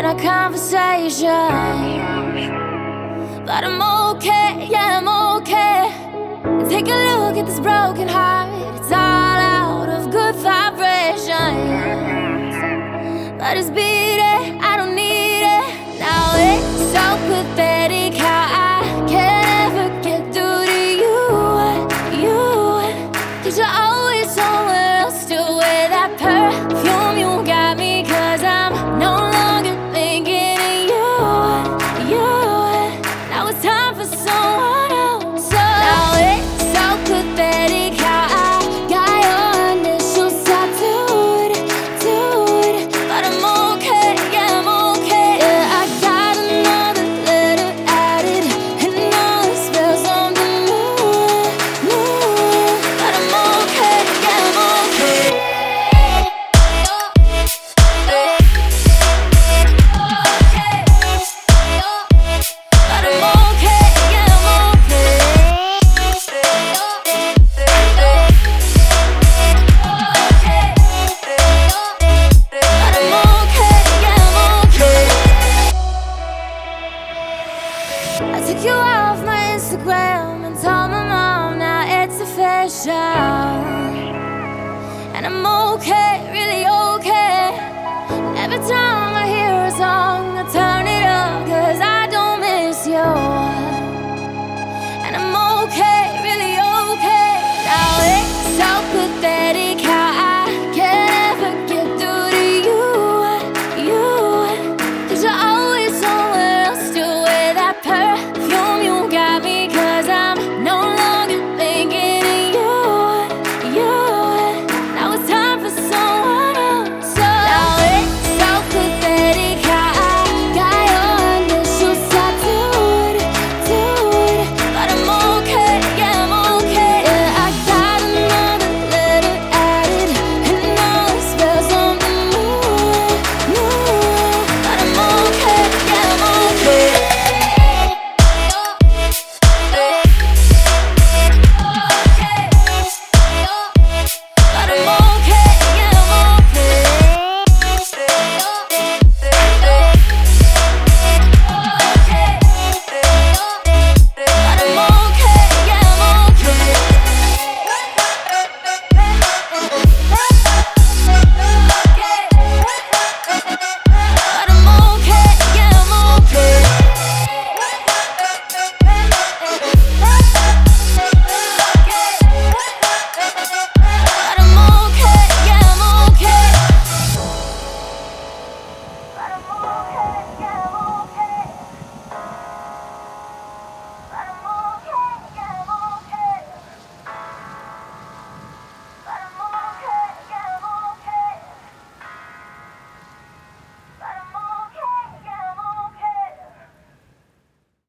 in our conversation. But I'm okay, yeah, I'm okay. Take a look at this broken heart. It's all out of good vibrations. But it's beating, I don't need it. Now it's so pathetic I took you off my Instagram and told my mom now it's official. And I'm okay, really